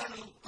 آمنوا